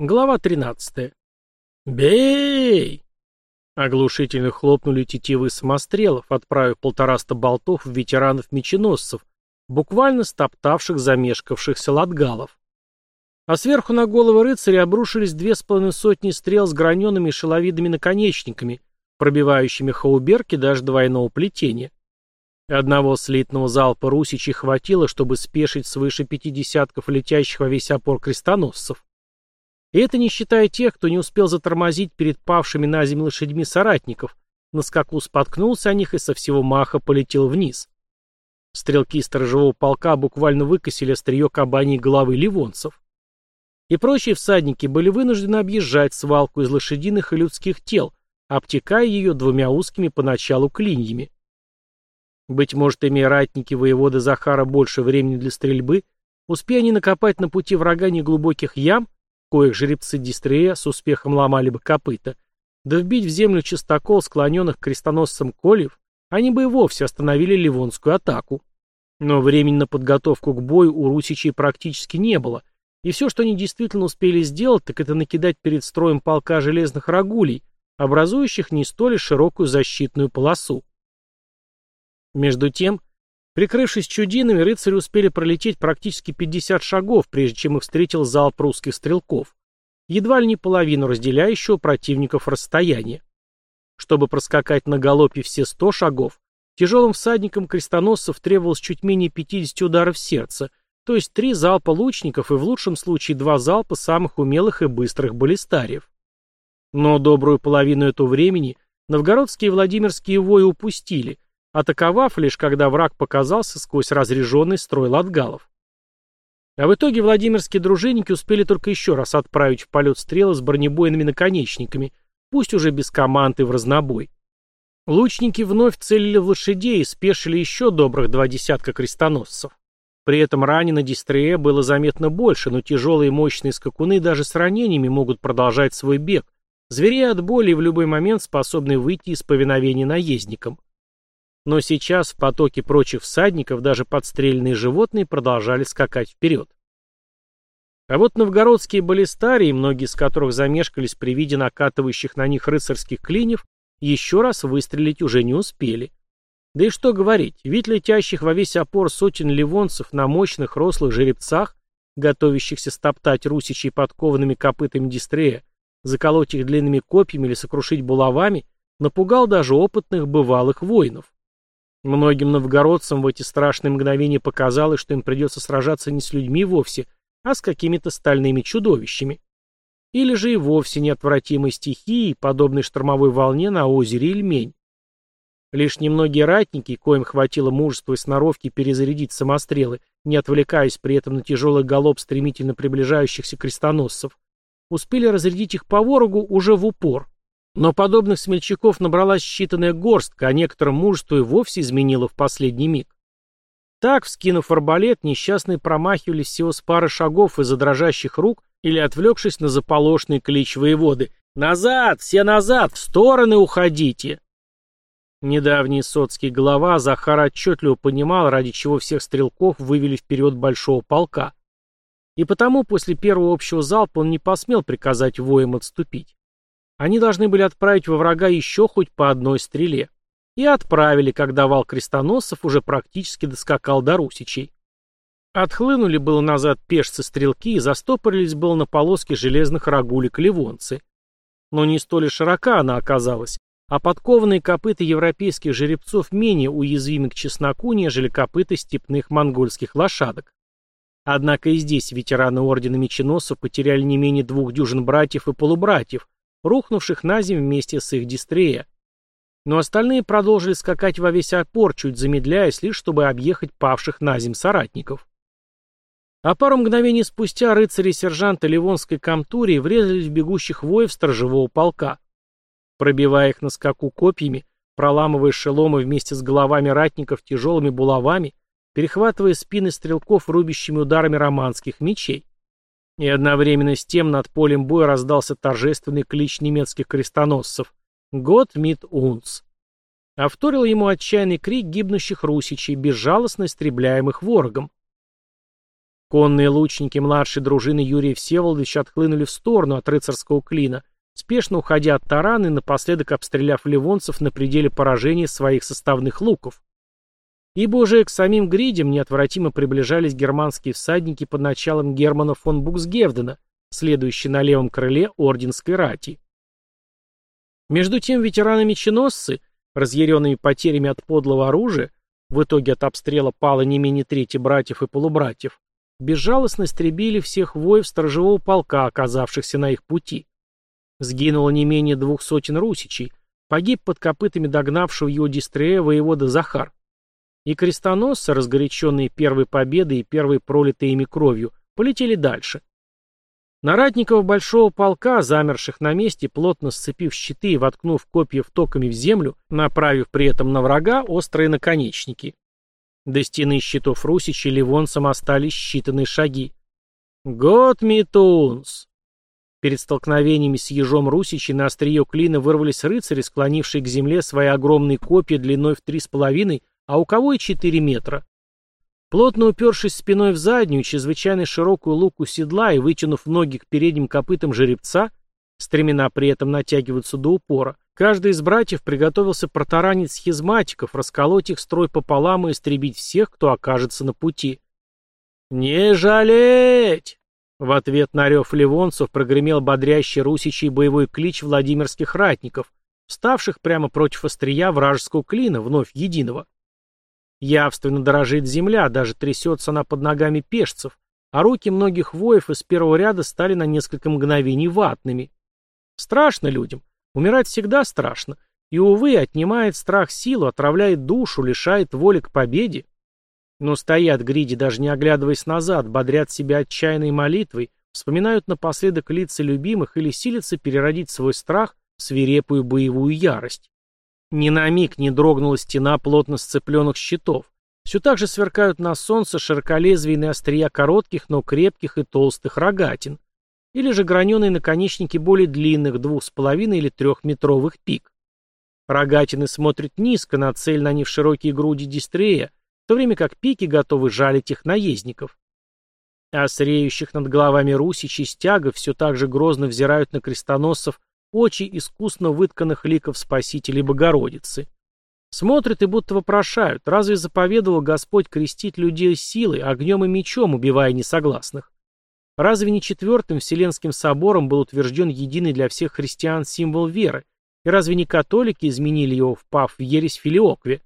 Глава 13. «Бей!» Оглушительно хлопнули тетивы самострелов, отправив полтораста болтов в ветеранов-меченосцев, буквально стоптавших замешкавшихся латгалов. А сверху на головы рыцаря обрушились две с половиной сотни стрел с граненными шеловидными наконечниками, пробивающими хауберки даже двойного плетения. Одного слитного залпа русичей хватило, чтобы спешить свыше пяти десятков летящих во весь опор крестоносцев. И это не считая тех, кто не успел затормозить перед павшими на землю лошадьми соратников, на скаку споткнулся о них и со всего маха полетел вниз. Стрелки сторожевого полка буквально выкосили острие кабаней головы ливонцев. И прочие всадники были вынуждены объезжать свалку из лошадиных и людских тел, обтекая ее двумя узкими поначалу клиньями. Быть может, имея ратники воеводы Захара больше времени для стрельбы, успея они накопать на пути врага неглубоких ям, коих жеребцы Дистрея с успехом ломали бы копыта, да вбить в землю чистокол склоненных крестоносцем кольев, они бы и вовсе остановили ливонскую атаку. Но времени на подготовку к бою у русичей практически не было, и все, что они действительно успели сделать, так это накидать перед строем полка железных рагулей, образующих не столь широкую защитную полосу. Между тем, Прикрывшись чудинами, рыцари успели пролететь практически 50 шагов, прежде чем их встретил залп русских стрелков. Едва ли не половину разделяющего противников расстояния. Чтобы проскакать на галопе все 100 шагов, тяжелым всадникам крестоносцев требовалось чуть менее 50 ударов сердца, то есть три залпа лучников и в лучшем случае два залпа самых умелых и быстрых баллистариев. Но добрую половину этого времени новгородские и владимирские вои упустили – атаковав лишь когда враг показался сквозь разряженный строй латгалов. А в итоге владимирские дружинники успели только еще раз отправить в полет стрелы с бронебойными наконечниками, пусть уже без команды в разнобой. Лучники вновь целили в лошадей и спешили еще добрых два десятка крестоносцев. При этом ранено Дистрея было заметно больше, но тяжелые мощные скакуны даже с ранениями могут продолжать свой бег, зверея от боли в любой момент способны выйти из повиновения наездникам. Но сейчас в потоке прочих всадников даже подстрельные животные продолжали скакать вперед. А вот новгородские баллистарии, многие из которых замешкались при виде накатывающих на них рыцарских клиньев, еще раз выстрелить уже не успели. Да и что говорить, вид летящих во весь опор сотен ливонцев на мощных рослых жеребцах, готовящихся стоптать русичей подкованными копытами дистрея, заколоть их длинными копьями или сокрушить булавами, напугал даже опытных бывалых воинов. Многим новгородцам в эти страшные мгновения показалось, что им придется сражаться не с людьми вовсе, а с какими-то стальными чудовищами. Или же и вовсе неотвратимой стихией, подобной штормовой волне на озере Ильмень. Лишь немногие ратники, коим хватило мужества и сноровки перезарядить самострелы, не отвлекаясь при этом на тяжелый галоп стремительно приближающихся крестоносцев, успели разрядить их по ворогу уже в упор. Но подобных смельчаков набралась считанная горстка, а некоторым мужество и вовсе изменило в последний миг. Так, вскинув арбалет, несчастные промахивались всего с пары шагов из-за дрожащих рук или отвлекшись на заполошный клич воеводы «Назад! Все назад! В стороны уходите!» Недавний соцкий глава Захар отчетливо понимал, ради чего всех стрелков вывели вперед большого полка. И потому после первого общего залпа он не посмел приказать воям отступить. Они должны были отправить во врага еще хоть по одной стреле. И отправили, когда вал крестоносцев уже практически доскакал до русичей. Отхлынули было назад пешцы-стрелки и застопорились было на полоске железных рогулек ливонцы. Но не столь широка она оказалась, а подкованные копыта европейских жеребцов менее уязвимы к чесноку, нежели копыта степных монгольских лошадок. Однако и здесь ветераны ордена меченосцев потеряли не менее двух дюжин братьев и полубратьев, рухнувших на землю вместе с их дистрея. Но остальные продолжили скакать во весь опор, чуть замедляясь, лишь чтобы объехать павших на землю соратников. А пару мгновений спустя рыцари сержанта Ливонской камтурии врезались в бегущих воев сторожевого полка. Пробивая их на скаку копьями, проламывая шеломы вместе с головами ратников тяжелыми булавами, перехватывая спины стрелков рубящими ударами романских мечей. И одновременно с тем над полем боя раздался торжественный клич немецких крестоносцев «Гот мит унц». А вторил ему отчаянный крик гибнущих русичей, безжалостно истребляемых ворогом. Конные лучники младшей дружины Юрия Всеволодовича отхлынули в сторону от рыцарского клина, спешно уходя от тарана и напоследок обстреляв ливонцев на пределе поражения своих составных луков. Ибо уже к самим гридям неотвратимо приближались германские всадники под началом Германа фон Буксгевдена, следующие на левом крыле орденской рати. Между тем ветераны-меченосцы, разъяренными потерями от подлого оружия, в итоге от обстрела пало не менее трети братьев и полубратьев, безжалостно истребили всех воев сторожевого полка, оказавшихся на их пути. Сгинуло не менее двух сотен русичей, погиб под копытами догнавшего его Дистрея воевода Захар. И крестоносцы, разгоряченные первой победой и первой пролитой ими кровью, полетели дальше. Наратников большого полка, замерших на месте, плотно сцепив щиты и воткнув копья втоками в землю, направив при этом на врага острые наконечники. До стены щитов Русича ливонцам остались считанные шаги. «Год Митунс!» Перед столкновениями с ежом Русичи на острие клина вырвались рыцари, склонившие к земле свои огромные копья длиной в три с половиной, а у кого и четыре метра. Плотно упершись спиной в заднюю, чрезвычайно широкую луку седла и вытянув ноги к передним копытам жеребца, стремена при этом натягиваются до упора, Каждый из братьев приготовился протаранить схизматиков, расколоть их строй пополам и истребить всех, кто окажется на пути. «Не жалеть!» В ответ на рев ливонцев прогремел бодрящий русичий боевой клич владимирских ратников, вставших прямо против острия вражеского клина, вновь единого. Явственно дорожит земля, даже трясется она под ногами пешцев, а руки многих воев из первого ряда стали на несколько мгновений ватными. Страшно людям, Умирать всегда страшно, и, увы, отнимает страх силу, отравляет душу, лишает воли к победе. Но стоят гриди, даже не оглядываясь назад, бодрят себя отчаянной молитвой, вспоминают напоследок лица любимых или силятся переродить свой страх в свирепую боевую ярость. Ни на миг не дрогнула стена плотно сцепленных щитов. Все так же сверкают на солнце широколезвийные острия коротких, но крепких и толстых рогатин или же граненые наконечники более длинных, двух с половиной или трехметровых пик. Рогатины смотрят низко на цель на них широкие груди дистрея, в то время как пики готовы жалить их наездников. А среющих над головами русичей стягов все так же грозно взирают на крестоносцев очи искусно вытканных ликов Спасителей Богородицы. Смотрят и будто вопрошают, разве заповедовал Господь крестить людей силой, огнем и мечом, убивая несогласных? Разве не четвертым Вселенским собором был утвержден единый для всех христиан символ веры? И разве не католики изменили его, впав в ересь филиокве?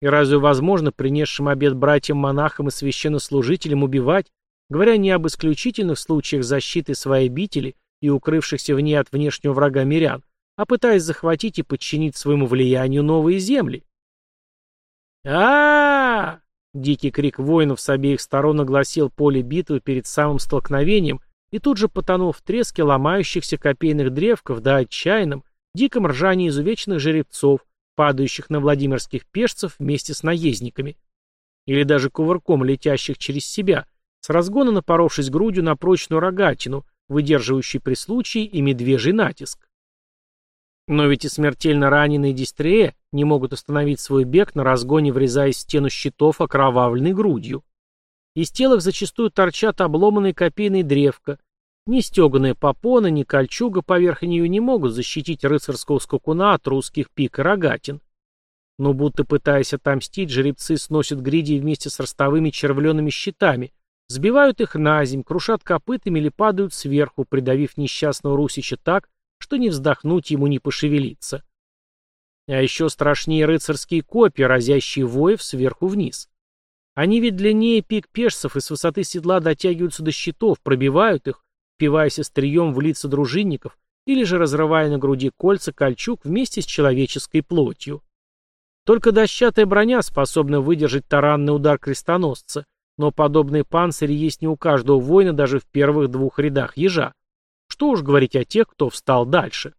И разве возможно принесшим обед братьям-монахам и священнослужителям убивать, говоря не об исключительных случаях защиты своей обители и укрывшихся в ней от внешнего врага мирян, а пытаясь захватить и подчинить своему влиянию новые земли? а, Дикий крик воинов с обеих сторон огласил поле битвы перед самым столкновением и тут же потонул в треске ломающихся копейных древков да отчаянном, диком ржании изувеченных жеребцов, падающих на владимирских пешцев вместе с наездниками. Или даже кувырком летящих через себя, с разгона напоровшись грудью на прочную рогатину, выдерживающий при случае и медвежий натиск. Но ведь и смертельно раненые дистрея не могут остановить свой бег на разгоне, врезаясь в стену щитов окровавленной грудью. Из тел зачастую торчат обломанные копейные древка. Ни стеганая попона, ни кольчуга поверх нее не могут защитить рыцарского скакуна от русских пик и рогатин. Но будто пытаясь отомстить, жеребцы сносят гриди вместе с ростовыми червленными щитами, сбивают их на земь, крушат копытами или падают сверху, придавив несчастного русича так, что не вздохнуть ему не пошевелиться. А еще страшнее рыцарские копья, разящие воев сверху вниз. Они ведь длиннее пик пешцев и с высоты седла дотягиваются до щитов, пробивают их, впиваясь острием в лица дружинников или же разрывая на груди кольца кольчуг вместе с человеческой плотью. Только дощатая броня способна выдержать таранный удар крестоносца, но подобные панцири есть не у каждого воина даже в первых двух рядах ежа. Что уж говорить о тех, кто встал дальше.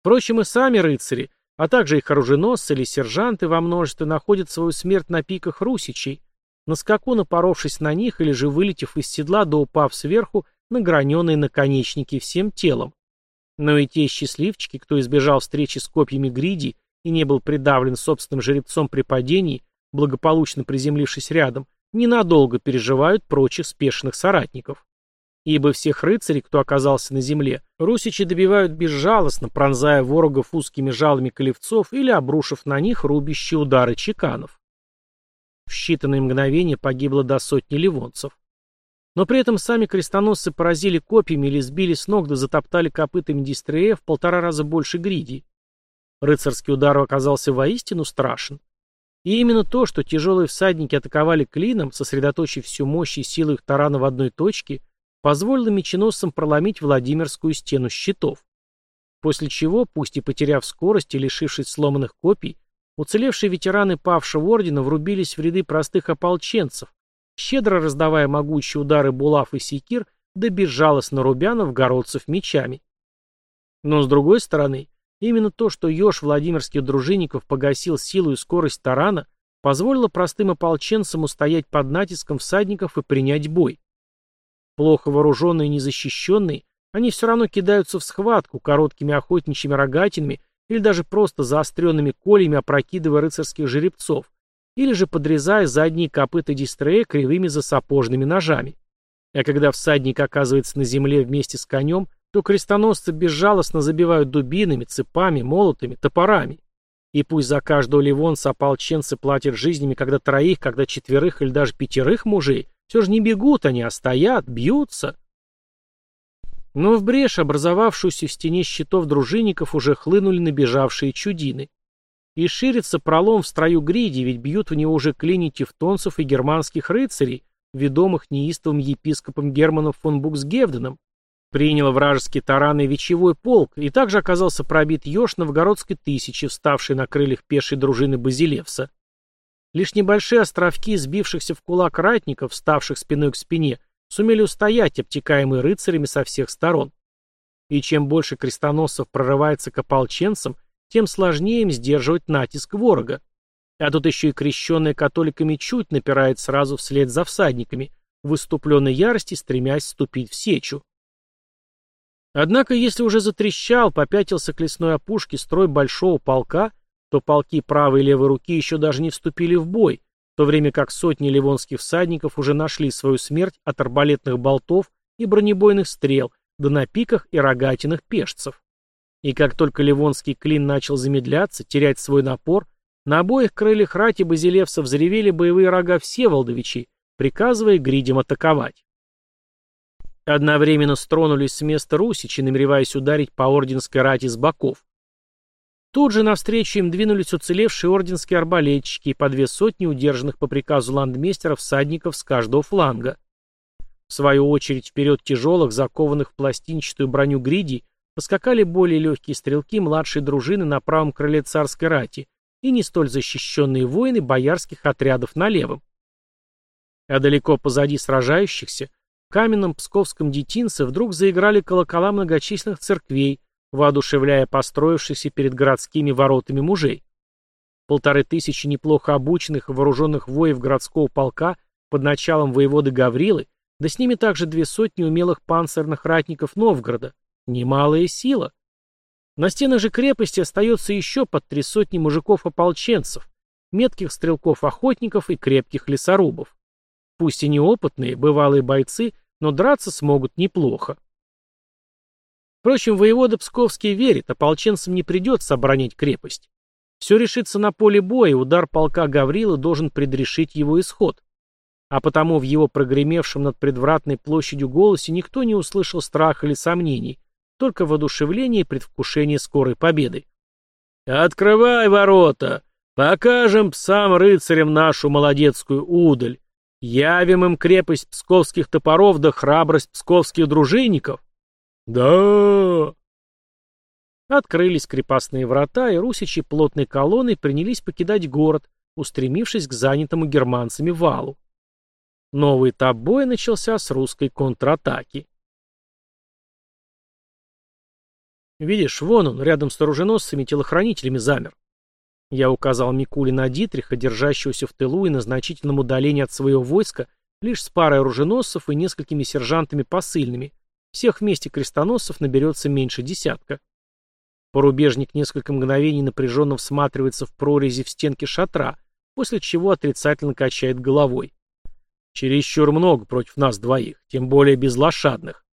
Впрочем, и сами рыцари, а также их оруженосцы или сержанты во множестве находят свою смерть на пиках русичей, на скаку напоровшись на них или же вылетев из седла да упав сверху на граненые наконечники всем телом. Но и те счастливчики, кто избежал встречи с копьями гриди и не был придавлен собственным жеребцом при падении, благополучно приземлившись рядом, ненадолго переживают прочих спешных соратников. Ибо всех рыцарей, кто оказался на земле, русичи добивают безжалостно, пронзая ворогов узкими жалами колевцов или обрушив на них рубящие удары чеканов. В считанные мгновения погибло до сотни ливонцев. Но при этом сами крестоносцы поразили копьями или сбили с ног да затоптали копытами Дистрея в полтора раза больше гриди. Рыцарский удар оказался воистину страшен. И именно то, что тяжелые всадники атаковали клином, сосредоточив всю мощь и силу их тарана в одной точке, позволило меченосцам проломить Владимирскую стену щитов. После чего, пусть и потеряв скорость и лишившись сломанных копий, уцелевшие ветераны павшего ордена врубились в ряды простых ополченцев, щедро раздавая могучие удары булав и секир, да безжалостно рубя новгородцев мечами. Но с другой стороны, именно то, что еж Владимирских дружинников погасил силу и скорость тарана, позволило простым ополченцам устоять под натиском всадников и принять бой. Плохо вооруженные и незащищенные, они все равно кидаются в схватку короткими охотничьими рогатинами или даже просто заостренными колями опрокидывая рыцарских жеребцов, или же подрезая задние копыта дистрея кривыми засапожными ножами. А когда всадник оказывается на земле вместе с конем, то крестоносцы безжалостно забивают дубинами, цепами, молотами, топорами. И пусть за каждого ливонца ополченцы платят жизнями когда троих, когда четверых или даже пятерых мужей, все же не бегут они, а стоят, бьются. Но в брешь, образовавшуюся в стене щитов дружинников, уже хлынули набежавшие чудины. И ширится пролом в строю гриди, ведь бьют в него уже клини тевтонцев и германских рыцарей, ведомых неистовым епископом Германом фон Буксгевденом. Принял вражеский таран и вечевой полк, и также оказался пробит еж новгородской тысячи, вставшей на крыльях пешей дружины Базилевса. Лишь небольшие островки сбившихся в кулак ратников, вставших спиной к спине, сумели устоять, обтекаемые рыцарями со всех сторон. И чем больше крестоносцев прорывается к ополченцам, тем сложнее им сдерживать натиск ворога. А тут еще и крещенная католиками чуть напирает сразу вслед за всадниками, в выступленной ярости стремясь вступить в сечу. Однако, если уже затрещал, попятился к лесной опушке строй большого полка, то полки правой и левой руки еще даже не вступили в бой, в то время как сотни ливонских всадников уже нашли свою смерть от арбалетных болтов и бронебойных стрел, да на пиках и рогатинах пешцев. И как только Ливонский клин начал замедляться, терять свой напор, на обоих крыльях рати базилевса взревели боевые рога Всеволодовичей, приказывая гридям атаковать. Одновременно стронулись с места русичи, намереваясь ударить по орденской рати с боков. Тут же навстречу им двинулись уцелевшие орденские арбалетчики и по две сотни удержанных по приказу ландмейстера всадников с каждого фланга. В свою очередь вперед тяжелых, закованных в пластинчатую броню гридей, Поскакали более легкие стрелки младшей дружины на правом крыле царской рати и не столь защищенные воины боярских отрядов на левом. А далеко позади сражающихся, каменном псковском детинце вдруг заиграли колокола многочисленных церквей, воодушевляя построившихся перед городскими воротами мужей. Полторы тысячи неплохо обученных и вооруженных воев городского полка под началом воеводы Гаврилы, да с ними также две сотни умелых панцирных ратников Новгорода, Немалая сила. На стенах же крепости остается еще под три сотни мужиков-ополченцев, метких стрелков-охотников и крепких лесорубов. Пусть и неопытные, бывалые бойцы, но драться смогут неплохо. Впрочем, воевода Псковский верит, ополченцам не придется оборонять крепость. Все решится на поле боя, удар полка Гаврила должен предрешить его исход. А потому в его прогремевшем над предвратной площадью голосе никто не услышал страха или сомнений, только воодушевление и предвкушение скорой победы. «Открывай ворота! Покажем псам-рыцарям нашу молодецкую удаль! Явим им крепость псковских топоров да храбрость псковских дружинников!» «Да!» Открылись крепостные врата, и русичи плотной колонной принялись покидать город, устремившись к занятому германцами валу. Новый этап боя начался с русской контратаки. Видишь, вон он, рядом с оруженосцами-телохранителями замер. Я указал Микуле на Дитриха, держащегося в тылу и на значительном удалении от своего войска, лишь с парой оруженосцев и несколькими сержантами посыльными. Всех вместе крестоносцев наберется меньше десятка. Порубежник несколько мгновений напряженно всматривается в прорези в стенке шатра, после чего отрицательно качает головой. Чересчур много против нас двоих, тем более без лошадных.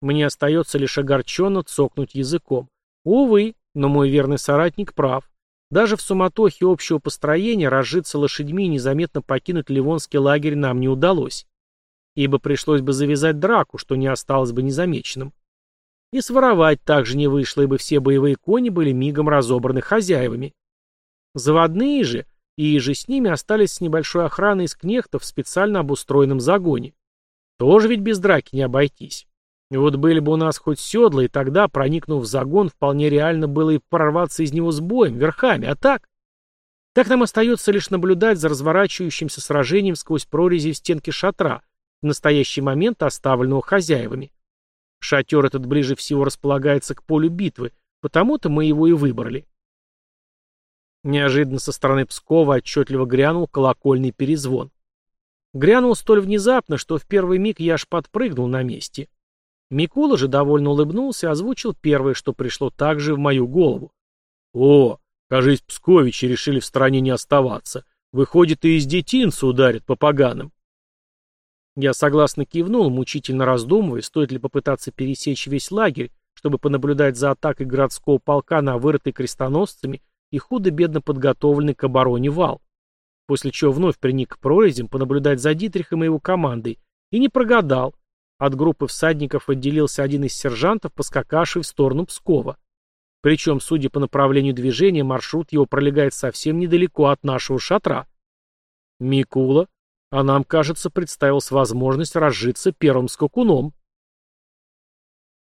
Мне остается лишь огорченно цокнуть языком. Увы, но мой верный соратник прав. Даже в суматохе общего построения разжиться лошадьми и незаметно покинуть Ливонский лагерь нам не удалось. Ибо пришлось бы завязать драку, что не осталось бы незамеченным. И своровать также не вышло, ибо все боевые кони были мигом разобраны хозяевами. Заводные же, и же с ними остались с небольшой охраной из кнехтов в специально обустроенном загоне. Тоже ведь без драки не обойтись. И вот были бы у нас хоть седла, и тогда, проникнув в загон, вполне реально было и прорваться из него с боем, верхами, а так... Так нам остается лишь наблюдать за разворачивающимся сражением сквозь прорези в стенке шатра, в настоящий момент оставленного хозяевами. Шатер этот ближе всего располагается к полю битвы, потому-то мы его и выбрали. Неожиданно со стороны Пскова отчетливо грянул колокольный перезвон. Грянул столь внезапно, что в первый миг я аж подпрыгнул на месте. Микула же довольно улыбнулся и озвучил первое, что пришло также в мою голову. «О, кажись, псковичи решили в стране не оставаться. Выходит, и из детинца ударят по поганым». Я согласно кивнул, мучительно раздумывая, стоит ли попытаться пересечь весь лагерь, чтобы понаблюдать за атакой городского полка на вырытый крестоносцами и худо-бедно подготовленный к обороне вал. После чего вновь приник к прорезям понаблюдать за Дитрихом и его командой, и не прогадал, от группы всадников отделился один из сержантов, поскакавший в сторону Пскова. Причем, судя по направлению движения, маршрут его пролегает совсем недалеко от нашего шатра. Микула, а нам, кажется, представилась возможность разжиться первым скакуном.